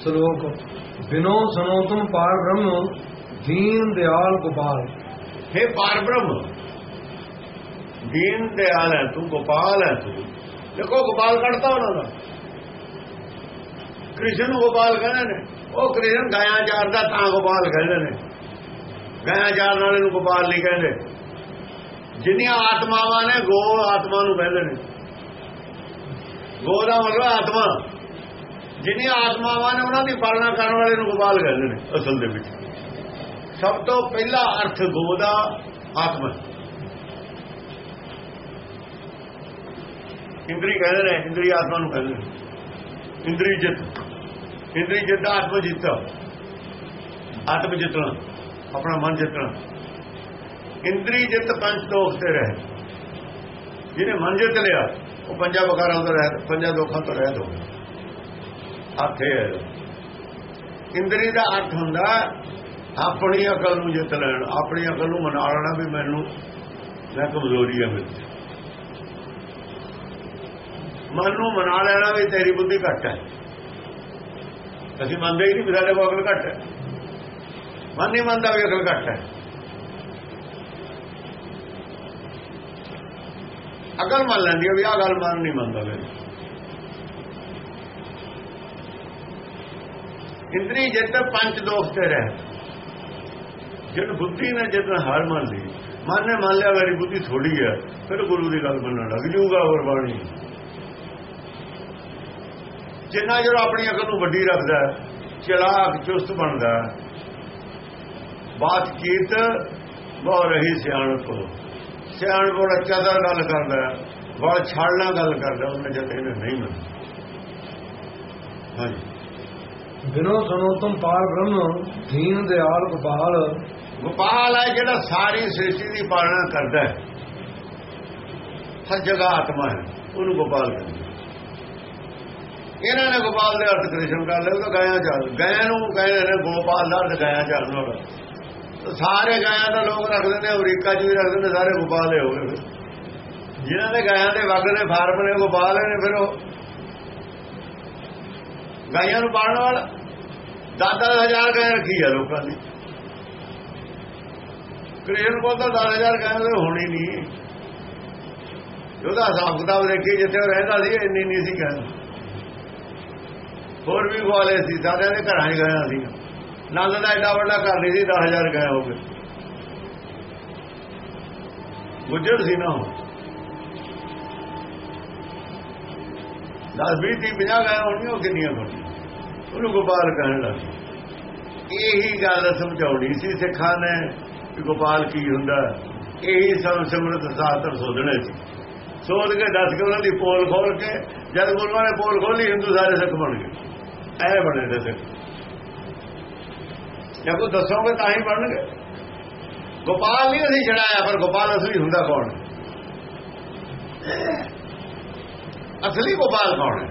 ਸ਼ਲੋਕ, ਬਿਨੋ ਸੁਨੋ ਤੁਮ ਪਾਰ ਬ੍ਰਹਮ, ਦੀਨ ਦਿਆਲ ਗੋਪਾਲ। हे ਪਾਰ ਬ੍ਰਹਮ, ਦੀਨ ਦਿਆਲ ਹੈ ਤੂੰ, ਗੋਪਾਲ ਹੈ ਤੂੰ। ਦੇਖੋ, ਗੋਪਾਲ ਕੱਢਤਾ ਉਹਨਾਂ ਦਾ। ਕ੍ਰਿਸ਼ਨ ਨੂੰ ਗੋਪਾਲ ਕਹਿੰਦੇ ਨੇ। ਉਹ ਕ੍ਰਿਸ਼ਨ ਗਾਇਆ ਚਾਰਦਾ ਤਾਂ ਗੋਪਾਲ ਕਹਿੰਦੇ ਨੇ। ਗਾਇਆ ਚਾਰਨ ਵਾਲੇ ਨੂੰ ਗੋਪਾਲ ਨਹੀਂ ਕਹਿੰਦੇ। ਜਿੰਨੀਆਂ ਆਤਮਾਵਾਂ ਨੇ ਗੋ ਆਤਮਾ ਨੂੰ ਕਹਿੰਦੇ ਨੇ। ਗੋ ਦਾ ਮਤਲਬ ਆਤਮਾ। ਜਿਹੜੀਆਂ ਆਤਮਾਵਾਂ ਨੇ ਉਹਨਾਂ ਦੀ ਪਾਲਣਾ ਕਰਨ ਵਾਲੇ ਨੂੰ ਗੋਪਾਲ ਕਹਿੰਦੇ ਨੇ ਅਸਲ ਦੇ ਵਿੱਚ। ਸਭ ਤੋਂ ਪਹਿਲਾ ਅਰਥ ਗੋ ਦਾ ਆਤਮਾ। ਇੰਦਰੀ ਕਹਿੰਦੇ ਨੇ, ਇੰਦਰੀ ਆਤਮਾ ਨੂੰ ਕਹਿੰਦੇ ਨੇ। ਇੰਦਰੀ ਜਿੱਤ। ਇੰਦਰੀ ਜਿੱਤ ਦਾ ਆਤਮ ਜਿੱਤ ਆਤਮ ਜਿੱਤਣਾ, ਆਪਣਾ ਮਨ ਜਿੱਤਣਾ। ਇੰਦਰੀ ਜਿੱਤ ਪੰਜ ਦੋਖ ਤੇ ਰਹੇ। ਜਿਹਨੇ ਮਨ ਜਿੱਤ ਲਿਆ, ਉਹ ਪੰਜਾਂ ਬਕਾਰਾਂ ਤੋਂ ਰਹਿਤ ਪੰਜਾਂ ਦੋਖਾਂ ਤੋਂ ਰਹਿਤ ਹੋ ਗਿਆ। ਆਥੇ ਇੰਦਰੀ ਦਾ ਅਰਥ ਹੁੰਦਾ, ਆਪਣੀ ਅਕਲ ਨੂੰ ਜਿੱਤ ਲੈਣ, ਆਪਣੀ ਅਕਲ ਨੂੰ ਮਨਾ ਲੈਣਾ ਵੀ ਮੈਨੂੰ, ਮੈਂ ਕਮਜ਼ੋਰੀ ਹੈ ਮੇਰੀ ਮਨ ਨੂੰ ਮਨਾ ਲੈਣਾ ਵੀ ਤੇਰੀ ਬੁੱਧੀ ਘੱਟ ਹੈ। ਅਸੀਂ ਮੰਨਦੇ ਹੀ ਨਹੀਂ ਵੀ ਸਾਡੇ ਕੋਲ ਅਕਲ ਘੱਟ ਹੈ। ਮਨ ਨਹੀਂ ਮੰਨਦਾ ਵੀ ਅਕਲ ਘੱਟ ਹੈ। ਅਕਲ ਮੰਨ ਲੈਂਦੀ ਹੈ ਵੀ ਆਹ ਗੱਲ ਮਨ ਨਹੀਂ ਮੰਨਦਾ ਵੇ ਇੰਦਰੀ ਜਿੱਤ ਪੰਜ ਦੋਖ ਤੇ ਰਹਿ ਜਦ ਬੁੱਧੀ ਨੇ ਜਦ ਹਾਰ ਮੰਨ ਲਈ। ਮਨ ਨੇ ਮੰਨ ਲਿਆ ਮੇਰੀ ਬੁੱਧੀ ਥੋੜੀ ਹੈ, ਫਿਰ ਗੁਰੂ ਦੀ ਗੱਲ ਮੰਨਣ ਲੱਗ ਜੂਗਾ ਹੋਰ ਬਾਣੀ। ਜਿੰਨਾ ਜਿਹੜਾ ਆਪਣੀ ਅਕਲ ਨੂੰ ਵੱਡੀ ਰੱਖਦਾ ਚਲਾਕ, ਚੁਸਤ ਬਣਦਾ ਬਾਤ ਕੀਤ ਬਹੁ ਰਹੀ ਸਿਆਣਪ। ਸਿਆਣਪ ਬੜਾ ਚਾਦਰ ਗੱਲ ਕਰਦਾ ਬੜਾ ਛਾੜਨਾ ਗੱਲ ਕਰਦਾ ਉਹਨੇ ਜਦ ਇਹਨੇ ਨਹੀਂ ਮੰਨਿਆ। ਹਾਂਜੀ। ਬਿਨੋ ਸੁਨੋ ਤੁਮ ਪਾਰ ਬ੍ਰਹਮ, ਦੀਨ ਦਿਆਲ ਗੋਪਾਲ। ਗੋਪਾਲ ਹੈ ਜਿਹੜਾ ਸਾਰੀ ਸ੍ਰਿਸ਼ਟੀ ਦੀ ਪਾਲਣਾ ਕਰਦਾ ਹੈ। ਹਰ ਜਗ੍ਹਾ ਆਤਮਾ ਹੈ, ਉਹਨੂੰ ਗੋਪਾਲ ਕਹਿੰਦੇ ਇਹਨਾਂ ਨੇ ਗੋਪਾਲ ਦੇ ਅਰਥ ਕ੍ਰਿਸ਼ਨ ਕਰ ਲਿਆ ਉਹ ਗਾਇਆ ਚੱਲ ਗਾਇਆ ਨੂੰ ਕਹਿੰਦੇ ਨੇ, ਗੋਪਾਲ ਦਾ ਅਰਥ ਗਾਇਆ ਚੱਲ ਵਾਲਾ। ਸਾਰੇ ਗਾਇਆ ਦਾ ਲੋਕ ਰੱਖਦੇ ਨੇ ਅਮਰੀਕਾ 'ਚ ਵੀ ਰੱਖਦੇ ਨੇ ਸਾਰੇ ਗੋਪਾਲ ਹੋ ਗਏ ਫਿਰ। ਜਿਨ੍ਹਾਂ ਦੇ ਗਾਇਆ ਦੇ ਵਗ ਨੇ, ਫਾਰਮ ਨੇ, ਗੋਪਾਲ ਨੇ, ਫਿਰ ਉਹ ਗਾਇਆਂ ਨੂੰ ਪਾਲਣ ਵਾਲਾ। ਦਾਦਾ ਹਜ਼ਾਰ ਗਾਇ ਰੱਖੀ ਆ ਲੋਕਾਂ ਨੇ। ਕ੍ਰਿਸ਼ਨ ਕੋਲ ਤਾਂ 10000 ਗਾਇ ਦੇ ਹੋਣੀ ਨਹੀਂ। ਉਹਦਾ ਹਿਸਾਬ ਕਿਤਾਬ ਦੇਖੀ, ਜਿੱਥੇ ਉਹ ਰਹਿੰਦਾ ਸੀ, ਇੰਨੀ ਨਹੀਂ ਸੀ ਕਹਿੰਦਾ ਹੋਰ ਵੀ ਗਵਾਲੇ ਸੀ, ਸਾਰਿਆਂ ਦੇ ਘਰਾਂ 'ਚ ਗਾਇਆ ਸੀ। ਨੰਦ ਦਾ ਐਡਾ ਵੱਡਾ ਘਰ ਨਹੀਂ ਸੀ 10000 ਗਏ ਹੋ ਗਏ। ਗੁੱਜਰ ਸੀ ਨਾ ਉਹ। 10 20 30 50 ਗਏ ਹੋਣੀਆਂ ਉਹ ਕਿੰਨੀਆਂ ਹੋਣੀਆਂ ਉਹਨੂੰ ਗੋਪਾਲ ਕਹਿਣ ਲੱਗ ਇਹੀ ਗੱਲ ਸਮਝਾਉਣੀ ਸੀ ਸਿੱਖਾਂ ਨੇ ਕਿ ਗੋਪਾਲ ਕੀ ਹੁੰਦਾ। ਇਹੀ ਸਭ ਸਿਮਰਤ ਸਾਸਤਰ ਸੋਧਣੇ ਸੀ। ਸੋਧ ਕੇ ਦੱਸ ਕੇ ਉਹਨਾਂ ਦੀ ਪੋਲ ਖੋਲ ਕੇ, ਜਦ ਗੁਰੂਆਂ ਨੇ ਪੋਲ ਖੋਲੀ ਹਿੰਦੂ ਸਾਰੇ ਸਿੱਖ ਬਣ ਗਏ। ਐ ਬਣੇ ਦੇ ਸਿੱਖ। ਜੇ ਕੋ ਦੱਸੋਗੇ ਤਾਂ ਹੀ ਬਣਨਗੇ। ਗੋਪਾਲ ਨਹੀਂ ਅਸੀਂ ਛੜਾਇਆ ਪਰ ਗੋਪਾਲ ਅਸਲੀ ਹੁੰਦਾ ਕੌਣ? ਅਸਲੀ ਗੋਪਾਲ ਕੌਣ ਹੈ?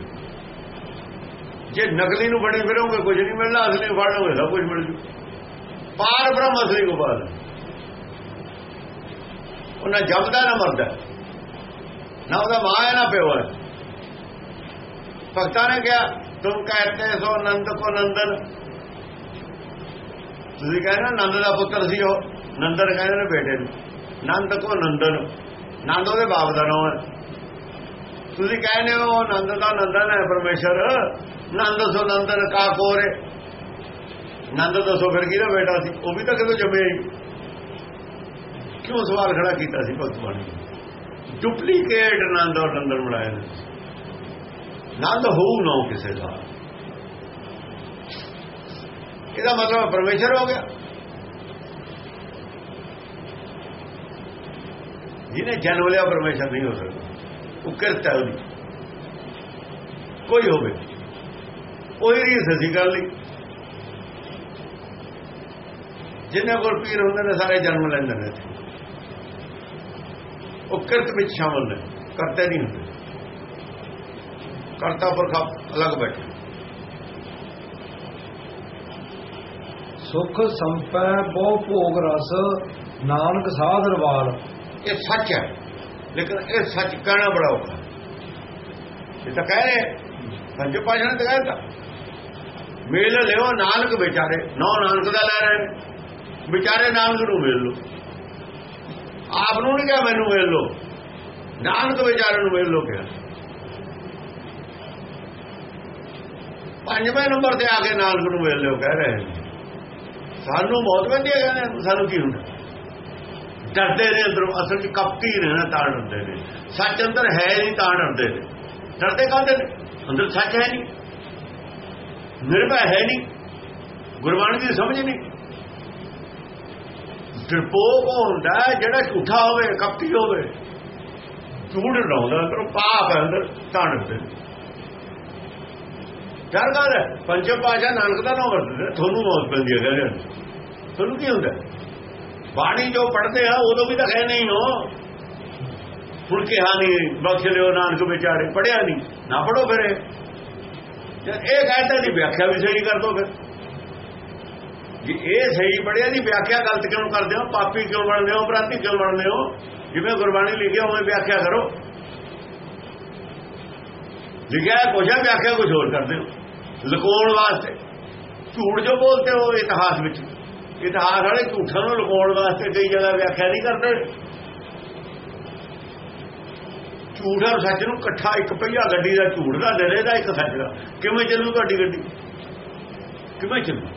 ਜੇ ਨਕਲੀ ਨੂੰ ਬੜੀ ਫਿਰੋਗੇ, ਕੁਝ ਨਹੀਂ ਮਿਲਣਾ, ਅਸਲੀ ਨੂੰ ਫੜ ਲਓਗੇ, ਸਭ ਕੁਝ ਮਿਲ ਜੂ। ਪਾਰ ਬ੍ਰਹਮ ਅਸਲੀ ਗੋਪਾਲ ਉਹਨਾਂ ਜੰਮਦਾ ਨਾ ਮਰਦਾ ਨਾ ਉਹਦਾ ਮਾਂ ਹੈ, ਨਾ ਪਿਓ ਹੈ। ਭਗਤਾਂ ਨੇ ਕਿਹਾ, ਤੁਮ ਕਹਤੇ ਸੋ ਨੰਦ ਕੋ ਨੰਦਨ। ਤੁਸੀਂ ਕਹਿੰਦੇ ਨੰਦ ਦਾ ਪੁੱਤਰ ਸੀ ਉਹ। ਨੰਦਨ ਕਹਿੰਦੇ ਨੇ ਬੇਟੇ ਨੂੰ। ਨੰਦ ਕੋ ਨੰਦਨ। ਨੰਦ ਉਹਦੇ ਬਾਪ ਦਾ ਨਾਮ ਹੈ। ਤੁਸੀਂ ਕਹਿੰਦੇ ਹੋ, ਆਨੰਦ ਦਾ ਨੰਦਨ ਹੈ ਪਰਮੇਸ਼ਰ? ਨੰਦ ਸੋ ਨੰਦਨ ਕਾ ਕੋਰੇ ਨੰਦ ਦੱਸੋ ਫਿਰ ਕਿਹਦਾ ਬੇਟਾ ਸੀ? ਉਹ ਵੀ ਤਾਂ ਕਿਦੋਂ ਜੰਮਿਆ ਹੀ ਕਿਉਂ ਸਵਾਲ ਖੜਾ ਕੀਤਾ ਸੀ ਭਗਤ ਬਾਣੀ ਡੁਪਲੀਕੇਟ ਨੰਦ ਔਰ ਨੰਦਨ ਬਣਾਏ ਨੰਦ ਹੋਊ ਨਾ ਕਿਸੇ ਦਾ। ਇਹਦਾ ਮਤਲਬ ਪਰਮੇਸ਼ਰ ਹੋ ਗਿਆ। ਜਿਹਨੇ ਜਨਮ ਲਿਆ, ਪਰਮੇਸ਼ਰ ਨਹੀਂ ਹੋ ਸਕਦਾ। ਉਹ ਕਰਤਾ ਉਹਦੀ। ਕੋਈ ਹੋਵੇ। ਕੋਈ ਰੀਸ ਅਸੀਂ ਗੱਲ ਨਹੀਂ। ਜਿੰਨੇ ਕੋਲ ਪੀਰ ਹੁੰਦੇ ਨੇ ਸਾਰੇ ਜਨਮ ਲੈਂਦੇ ਨੇ ਉਹ ਕਿਰਤ ਵਿੱਚ ਸ਼ਾਮਲ ਨੇ। ਕਰਤੇ ਨਹੀਂ ਹੁੰਦੇ। ਕਰਤਾ ਪੁਰਖ ਅਲੱਗ ਬੈਠੇ। ਸੁਖ ਸੰਪੈ ਬਹੁ ਭੋਗ ਰਸ ਨਾਨਕ ਸਾਧ ਰਵਾਲ। ਇਹ ਸੱਚ ਹੈ। ਲੇਕਿਨ ਇਹ ਸੱਚ ਕਹਿਣਾ ਬੜਾ ਔਖਾ। ਇਹ ਤਾਂ ਕਹਿ ਰਹੇ ਪੰਜ ਪਾਸ਼ਾ ਨੇ ਕਹਿ ਦਿੱਤਾ। ਮੇਲ ਲਿਓ ਨਾਨਕ ਵਿਚਾਰੇ ਨੌ ਨਾਨਕ ਦਾ ਲੈ ਰਹੇ ਨੇ। ਵਿਚਾਰੇ ਨਾਨਕ ਨੂੰ ਮਿਲ ਲੋ ਆਪ ਨੂੰ ਨਹੀਂ ਕਿਹਾ ਮੈਨੂੰ ਮਿਲ ਲੋ ਨਾਨਕ ਵਿਚਾਰੇ ਨੂੰ ਮਿਲ ਲੋ ਕਿਹਾ। ਪੰਜਵੇਂ ਨੰਬਰ ਤੇ ਆ ਕੇ ਨਾਨਕ ਨੂੰ ਮਿਲ ਲਿਓ ਕਹਿ ਰਹੇ ਨੇ। ਸਾਨੂੰ ਬਹੁਤ ਵਧੀਆ ਕਹਿੰਦੇ ਨੇ, ਸਾਨੂੰ ਕੀ ਹੁੰਦਾ? ਡਰਦੇ ਨੇ ਅੰਦਰੋਂ, ਅਸਲ 'ਚ ਕਪਟੀ ਨੇ ਨਾ ਤਾਂ ਡਰਦੇ ਨੇ। ਸੱਚ ਅੰਦਰ ਹੈ ਨਹੀਂ ਤਾਂ ਡਰਦੇ ਨੇ। ਡਰਦੇ ਕਾਹਦੇ ਨੇ? ਅੰਦਰ ਸੱਚ ਹੈ ਨਹੀਂ। ਨਿਰਭੈ ਹੈ ਨਹੀਂ। ਗੁਰਬਾਣੀ ਦੀ ਸਮਝ ਨਹੀਂ। ਡਰਪੋਕ ਉਹ ਹੁੰਦਾ ਜਿਹੜਾ ਝੂਠਾ ਹੋਵੇ, ਕਪਟੀ ਹੋਵੇ। ਝੂਠ ਲਾਉਂਦਾ ਅੰਦਰ, ਪਾਪ ਹੈ ਅੰਦਰ ਤਾਂ ਡਰਦੇ ਨੇ। ਡਰ ਗੱਲ ਹੈ? ਪੰਜਮ ਪਾਸ਼ਾ ਨਾਨਕ ਦਾ ਨਾਮ ਵਰਤਦੇ ਤੁਹਾਨੂੰ ਮੌਤ ਪੈਂਦੀ ਹੈ, ਕਹਿੰਦੇ ਤੁਹਾਨੂੰ ਕੀ ਹੁੰਦਾ ਬਾਣੀ ਜੋ ਪੜਦੇ ਆ, ਉਦੋਂ ਵੀ ਤਾਂ ਹੈ ਨਹੀਂ ਹੋ ਹੁਣ ਕਿਹਾ ਨਹੀਂ, ਬਖਸ਼ ਲਿਓ ਨਾਨਕ ਵਿਚਾਰੇ ਪੜਿਆ ਨਹੀਂ। ਨਾ ਪੜੋ ਫਿਰ ਇਹ। ਜੇ ਇਹ ਕਹਿੰਦਾ ਦੀ ਵਿਆਖਿਆ ਵੀ ਸਹੀ ਕਰ ਦੋ ਫਿਰ। ਜੇ ਇਹ ਸਹੀ ਪੜਿਆ ਦੀ ਵਿਆਖਿਆ ਗਲਤ ਕਿਉਂ ਕਰਦੇ ਹੋ? ਪਾਪੀ ਕਿਉਂ ਬਣਦੇ ਹੋ? ਅਪਰਾਧੀ ਕਿਉਂ ਬਣਦੇ ਹੋ? ਜਿਵੇਂ ਗੁਰਬਾਣੀ ਲਿਖਿਆ, ਉਵੇਂ ਵਿਆਖਿਆ ਕਰੋ। ਲਿਖਿਆ ਹੈ, ਕੁਛ ਹੈ, ਵਿਆਖਿਆ ਕੁਝ ਹੋਰ ਕਰਦੇ ਹੋ। ਲੁਕਾਉਣ ਵਾਸਤੇ। ਝੂਠ ਜੋ ਬੋਲਦੇ ਹੋ, ਇਤਿਹਾਸ ਵਿੱਚ। ਇਤਿਹਾਸ ਵਾਲੇ ਝੂਠਾਂ ਨੂੰ ਲਗਾਉਣ ਵਾਸਤੇ ਕਈ ਜਗ੍ਹਾ ਵਿਆਖਿਆ ਨਹੀਂ ਕਰਦੇ। ਝੂਠ ਔਰ ਸੱਚ ਨੂੰ ਇਕੱਠਾ ਇੱਕ ਪਹੀਆ ਗੱਡੀ ਦਾ ਝੂਠ ਦਾ ਡਰੇ ਦਾ ਇੱਕ ਸੱਚ ਦਾ। ਕਿਵੇਂ ਚੱਲੂ ਤੁਹਾਡੀ ਗੱਡੀ? ਕਿਵੇਂ ਚੱਲੂ?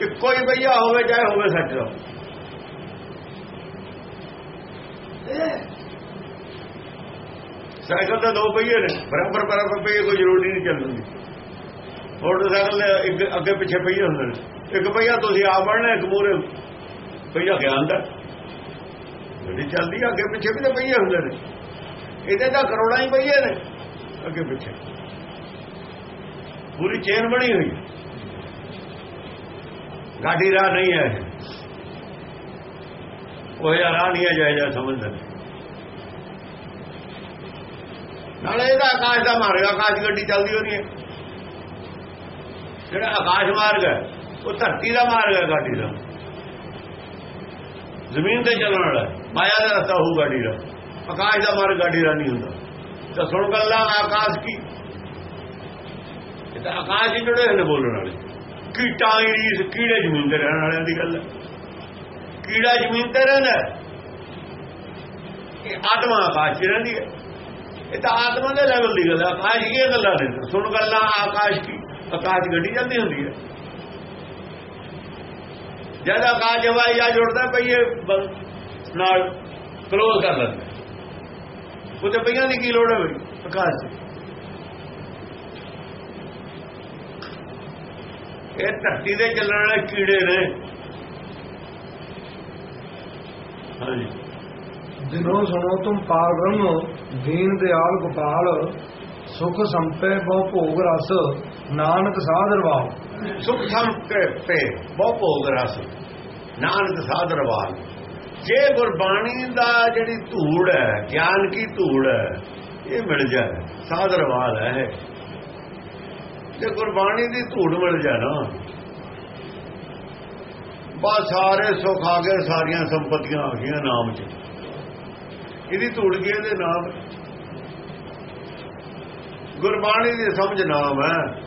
ਇੱਕੋ ਹੀ ਪਹੀਆ ਹੋਵੇ ਚਾਹੇ ਹੋਵੇ ਸੱਚ ਦਾ। ਸਾਈਕਲ ਦੇ ਦੋ ਪਹੀਏ ਨੇ, ਬਰਾਬਰ ਬਰਾਬਰ ਪਹੀਏ ਕੋਈ ਜ਼ਰੂਰੀ ਨਹੀਂ ਚੱਲਦੀ ਮੋਟਰਸਾਈਕਲ ਅੱਗੇ ਪਿੱਛੇ ਪਹੀਏ ਹੁੰਦੇ ਨੇ। ਇੱਕ ਪਹੀਆ ਤੁਸੀਂ ਆਪ ਬਣਨਾ ਇੱਕ ਮੂਰੇ ਪਹੀਆ ਗਿਆਨ ਦਾ ਜਿਹੜੀ ਚੱਲਦੀ ਆ, ਅੱਗੇ ਪਿੱਛੇ ਵੀ ਤਾਂ ਪਹੀਏ ਹੁੰਦੇ ਨੇ। ਇਹਦੇ ਤਾਂ ਕਰੋੜਾਂ ਹੀ ਪਹੀਏ ਨੇ ਅੱਗੇ ਪਿੱਛੇ। ਪੂਰੀ ਚੇਨ ਬਣੀ ਹੋਈ। ਗਾਡੀ ਰਾਹ ਨਹੀਂ ਹੈ। ਇਹ। ਉਹ ਯਾਰ ਰਾਹ ਨਹੀਂ ਹੈ ਜਾਇ ਜਾ ਸਮਝਦੇ ਨੇ। ਨਾਲੇ ਇਹਦਾ ਆਕਾਸ਼ ਦਾ ਮਾਰਗ ਆਕਾਸ਼ ਗੱਡੀ ਚੱਲਦੀ ਹੋਣੀ ਹੈ। ਜਿਹੜਾ ਆਕਾਸ਼ ਮਾਰਗ ਹੈ ਉਹ ਧਰਤੀ ਦਾ ਮਾਰਗ ਹੈ ਗਾਡੀ ਦਾ। ਜ਼ਮੀਨ ਤੇ ਚੱਲਣ ਵਾਲਾ ਮਾਇਆ ਦਾ ਰਸਤਾ ਹੋਊ ਗਾਡੀ ਦਾ। ਆਕਾਸ਼ ਦਾ ਮਾਰਗ ਗਾਡੀ ਦਾ ਨਹੀਂ ਹੁੰਦਾ। ਤਾਂ ਸੁਣ ਗੱਲਾਂ, ਆਕਾਸ਼ ਕੀ? ਇਹ ਤਾਂ ਆਕਾਸ਼ ਹੀ ਜੁੜੇ ਨੇ ਬੋਲਣ ਵਾਲੇ। ਕੀਟਾਂ ਦੀ ਕੀੜੇ ਜ਼ਮੀਨ ਤੇ ਰਹਿਣ ਵਾਲਿਆਂ ਦੀ ਗੱਲ ਹੈ। ਕੀੜਾ ਜ਼ਮੀਨ ਤੇ ਰਹਿੰਦਾ ਇਹ ਆਤਮਾ ਆਕਾਸ਼ 'ਚ ਰਹਿੰਦੀ ਹੈ। ਇਹ ਤਾਂ ਆਤਮਾ ਦੇ ਲੈਵਲ ਦੀ ਗੱਲ ਹੈ। ਆਕਾਸ਼ ਦੀਆਂ ਗੱਲਾਂ ਨੇ। ਸੁਣ ਗੱਲਾਂ, ਆਕਾਸ਼ ਕੀ? ਆਕਾਸ਼ ਗੱਡੀ ਜਾਂਦੀ ਹੁੰਦੀ ਹੈ। ਜਦ ਆਕਾਸ਼ ਹਵਾਈ ਜਾ ਜੁੜਦਾ ਪਈ ਇਹ ਨਾਲ ਕਲੋਜ਼ ਕਰ ਲੈਂਦਾ। ਉਹਦੇ ਪਈਆਂ ਦੀ ਕੀ ਲੋੜ ਹੈ ਬਈ? ਆਕਾਸ਼ ਇਹ ਧਰਤੀ ਦੇ ਚੱਲਣ ਵਾਲੇ ਕੀੜੇ ਨੇ। ਹਾਂਜੀ। ਜਿਨੋ ਸੁਣੋ ਤੁਮ ਪਾਰ ਬ੍ਰਹਮ ਦੀਨ ਦਿਆਲ ਗੋਪਾਲ। ਸੁਖ ਸੰਪੇ ਬਹੁ ਭੋਗ ਰਸ, ਨਾਨਕ ਸਾਧਰਵਾਲ ਸੁਖ ਸੰਪੇ ਬਹੁ ਭੋਗ ਰਸ, ਨਾਨਕ ਸਾਧਰਵਾਲ ਜੇ ਗੁਰਬਾਣੀ ਦਾ ਜਿਹੜੀ ਧੂੜ ਹੈ, ਗਿਆਨ ਕੀ ਧੂੜ ਹੈ, ਇਹ ਮਿਲ ਜਾਏ ਸਾਧਰਵਾਲ ਹੈ ਜੇ ਗੁਰਬਾਣੀ ਦੀ ਧੂੜ ਮਿਲ ਜਾਏ ਨਾ ਬਾ ਸਾਰੇ ਸੁੱਖ ਆ ਗਏ, ਸਾਰੀਆਂ ਸੰਪਤੀਆਂ ਆ ਗਈਆਂ ਨਾਮ 'ਚ। ਇਹਦੀ ਧੂੜ ਕੀ ਇਹਦੇ ਨਾਮ ਗੁਰਬਾਣੀ ਦੀ ਸਮਝ ਨਾਮ ਹੈ।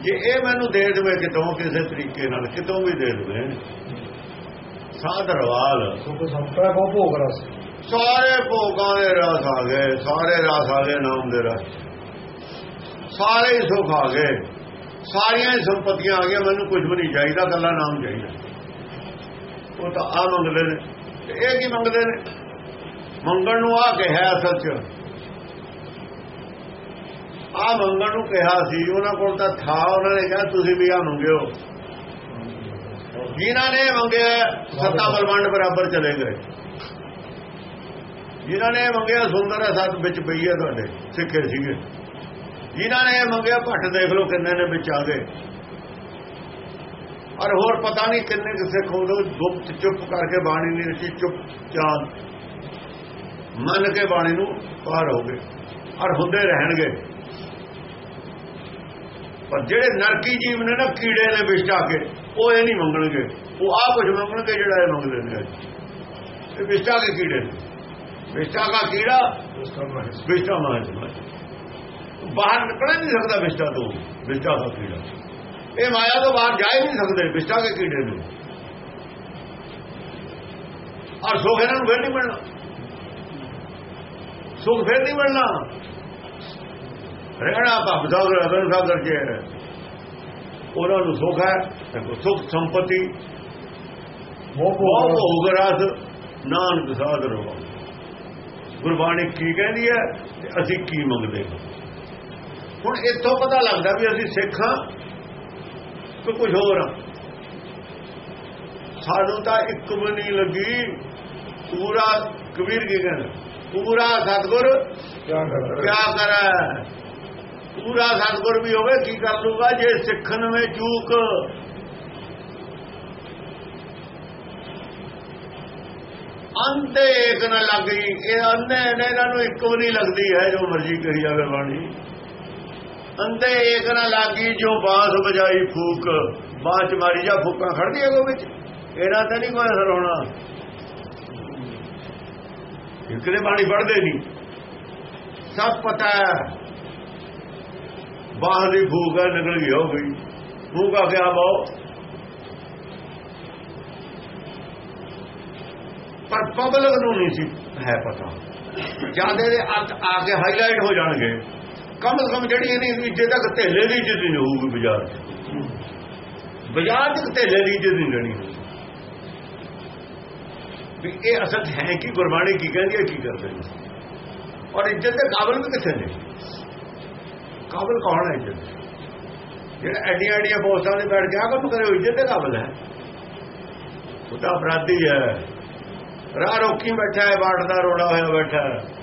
ਜੇ ਇਹ ਮੈਨੂੰ ਦੇ ਦੇਵੇ ਕਿਤੋਂ ਕਿਸੇ ਤਰੀਕੇ ਨਾਲ ਕਿਤੋਂ ਵੀ ਦੇ ਦੇਵੇ। ਸਾਧਰਵਾਲ ਸੁਖ ਸੰਪੈ ਬਹੁ ਭੋਗ ਰਸ। ਸਾਰੇ ਭੋਗਾਂ ਦੇ ਰਸ ਆ ਗਏ ਸਾਰੇ ਰਸ ਆ ਗਏ ਨਾਮ ਦੇ ਰਸ। ਸਾਰੇ ਸੁੱਖ ਆ ਗਏ। ਸਾਰੀਆਂ ਹੀ ਸੰਪਤੀਆਂ ਆ ਗਈਆਂ ਮੈਨੂੰ ਕੁਝ ਵੀ ਨਹੀਂ ਚਾਹੀਦਾ ਗੱਲਾਂ ਨਾਮ ਚਾਹੀਦਾ। ਉਹ ਤਾਂ ਆ ਮੰਗਦੇ ਨੇ। ਇਹ ਕੀ ਮੰਗਦੇ ਨੇ? ਮੰਗਣ ਨੂੰ ਆ ਕਿਹਾ ਅਸਲ ਚ ਆ ਮੰਗਣ ਨੂੰ ਕਿਹਾ ਸੀ, ਉਹਨਾਂ ਕੋਲ ਤਾਂ ਥਾ ਉਹਨਾਂ ਨੇ ਕਿਹਾ, ਤੁਸੀਂ ਵੀ ਆ ਮੰਗਿਓ। ਜਿਨ੍ਹਾਂ ਨੇ ਮੰਗਿਆ, ਸੱਤਾ ਬਲਵੰਡ ਬਰਾਬਰ ਚਲੇ ਗਏ। ਜਿਨ੍ਹਾਂ ਨੇ ਮੰਗਿਆ, ਸੁੰਦਰ ਹੈ ਸੱਤ ਵਿੱਚ ਪਈ ਹੈ ਤੁਹਾਡੇ, ਸਿੱਖੇ ਸੀਗੇ। ਜਿਨ੍ਹਾਂ ਨੇ ਮੰਗਿਆ ਘੱਟ ਦੇਖ ਲਓ ਕਿੰਨੇ ਨੇ ਵਿੱਚ ਆ ਗਏ। ਔਰ ਹੋਰ ਪਤਾ ਨਹੀਂ ਕਿੰਨੇ ਕੁ ਸਿੱਖ ਉਦੋਂ ਗੁਪਤ ਚੁੱਪ ਕਰਕੇ ਬਾਣੀ ਨਹੀਂ ਰਚੀ ਚੁੱਪ ਚਾਨ ਮੰਨ ਕੇ ਬਾਣੀ ਨੂੰ ਪਾਰ ਹੋ ਗਏ। ਔਰ ਹੁੰਦੇ ਰਹਿਣਗੇ। ਪਰ ਜਿਹੜੇ ਨਰਕੀ ਜੀਵ ਨੇ ਨਾ, ਕੀੜੇ ਨੇ ਵਿਸ਼ ਕੇ, ਉਹ ਇਹ ਨਹੀਂ ਮੰਗਣਗੇ। ਉਹ ਆਹ ਕੁਝ ਮੰਗਣਗੇ, ਜਿਹੜਾ ਇਹ ਮੰਗਦੇ ਨੇ ਇਹ ਵਿਸ਼ਾ ਕੇ ਕੀੜੇ ਨੇ। ਵਿਸ਼ਾ ਦਾ ਕੀੜਾ ਵਿਸ਼ਾ ਮਾਰ ਬਾਹਰ ਨਿਕਲ ਨਹੀਂ ਸਕਦਾ ਵਿਸ਼ਟਾ ਤੋਂ ਵਿਸ਼ਟਾ ਦਾ ਕੀੜਾ। ਇਹ ਮਾਇਆ ਤੋਂ ਬਾਹਰ ਜਾ ਹੀ ਨਹੀਂ ਸਕਦੇ ਵਿਸ਼ਟਾ ਦੇ ਕੀੜੇ ਨੂੰ। ਔਰ ਸੁਖ ਇਹਨਾਂ ਨੂੰ ਫਿਰ ਨਹੀਂ ਮਿਲਣਾ। ਸੁਖ ਫਿਰ ਨਹੀਂ ਮਿਲਣਾ। ਰਹਿਣਾ ਭੱਬ ਸਾਗਰ ਅਗਨ ਸਾਗਰ ਚ ਹੈ। ਉਹਨਾਂ ਨੂੰ ਸੁਖ ਹੈ ਸੁਖ ਸੰਪਤੀ ਮੋਹ ਭੋਗ ਰਸ ਨਾਨਕ ਸਾਧ ਰੋ ਗੁਰਬਾਣੀ ਕੀ ਕਹਿੰਦੀ ਹੈ ਤੇ ਅਸੀਂ ਕੀ ਮੰਗਦੇ ਹਾਂ? ਹੁਣ ਇੱਥੋਂ ਪਤਾ ਲੱਗਦਾ ਵੀ ਅਸੀਂ ਸਿੱਖ ਹਾਂ ਕਿ ਕੁਝ ਹੋਰ ਹਾਂ। ਸਾਨੂੰ ਤਾਂ ਇੱਕ ਵੀ ਨਹੀਂ ਲੱਗੀ ਪੂਰਾ ਕਬੀਰ ਕੀ ਕਹਿੰਦਾ? ਪੂਰਾ ਸਤਗੁਰ ਕਿਆ ਕਰੇ? ਪੂਰਾ ਸਤਗੁਰ ਵੀ ਹੋਵੇ, ਕੀ ਕਰ ਲੂਗਾ ਜੇ ਸਿੱਖਣ ਵਿੱਚ ਚੂਕ ਅੰਤੇ ਇੱਕ ਨਾ ਲੱਗ। ਗਈ ਇਹ ਅੰਨੇ ਨੇ, ਇਹਨਾਂ ਨੂੰ ਇੱਕ ਵੀ ਨਹੀਂ ਲੱਗਦੀ ਹੈ, ਜੋ ਮਰਜ਼ੀ ਕਹੀ ਜਾਵੇ ਬਾਣੀ। ਅੰਤੇ ਇੱਕ ਨਾ ਲੱਗੀ ਜੋ ਬਾਸ ਵਜਾਈ ਫੂਕ। ਬਾਸ ਮਾਰੀ ਜਾ ਫੂਕਾਂ ਖੜਦੀਆਂ ਕੋ ਵਿੱਚ। ਇਹਨਾਂ ਤਾਂ ਨਹੀਂ ਕੋਈ ਅਸਰ ਹੋਣਾ। ਇਕਲੇ ਬਾਣੀ ਪੜਦੇ ਨਹੀਂ। ਸਭ ਪਤਾ ਹੈ। ਬਾਹਰ ਦੀ ਫੂਕ ਹੈ, ਨਿਕਲ ਗਈ ਹੋ ਗਈ। ਫੂਕ ਆ ਗਿਆ ਬਹੁ ਪਰ ਪਬਲਿਕ ਨੂੰ ਨਹੀਂ ਸੀ, ਹੈ ਪਤਾ। ਜਿਆਦੇ ਦੇ ਅਰਥ ਆ ਕੇ ਹਾਈਲਾਈਟ ਹੋ ਜਾਣਗੇ, ਕਮ ਸੇ ਕਮ ਜਿਹੜੀ ਇਹਦੀ ਇੱਜ਼ਤ ਤੱਕ ਢੇਲੇ ਦੀ ਇੱਜ਼ਤ ਨਹੀਂ ਹੋਊਗੀ ਬਾਜ਼ਾਰ 'ਚ। ਬਾਜ਼ਾਰ 'ਚ ਢੇਲੇ ਦੀ ਇੱਜ਼ਤ ਨਹੀਂ ਰਹਿਣੀ ਵੀ ਇਹ ਅਸਲ ਹੈ ਕਿ, ਗੁਰਬਾਣੀ ਕੀ ਕਹਿੰਦੀ ਹੈ, ਕੀ ਕਰਦੇ ਨੇ? ਔਰ ਇੱਜ਼ਤ ਦੇ ਕਾਬਲ ਵੀ ਕਿੱਥੇ ਨੇ? ਕਾਬਲ ਕੌਣ ਹੈ ਇੱਜ਼ਤ ਦੇ? ਜਿਹੜਾ ਐਡੀਆਂ ਐਡੀਆਂ ਪੋਸਟਾਂ ਤੇ ਬੈਠ ਕੇ ਆ ਕੰਮ ਕਰੇ ਇੱਜ਼ਤ ਦੇ ਕਾਬਲ ਹੈ? ਉਹ ਤਾਂ ਅਪਰਾਧੀ ਹੈ। ਰਾਹ ਰੋਕੀ ਬੈਠਾ ਹੈ ਬਾਟ ਰੋੜਾ ਹੋਇਆ ਬੈਠਾ ਹੈ।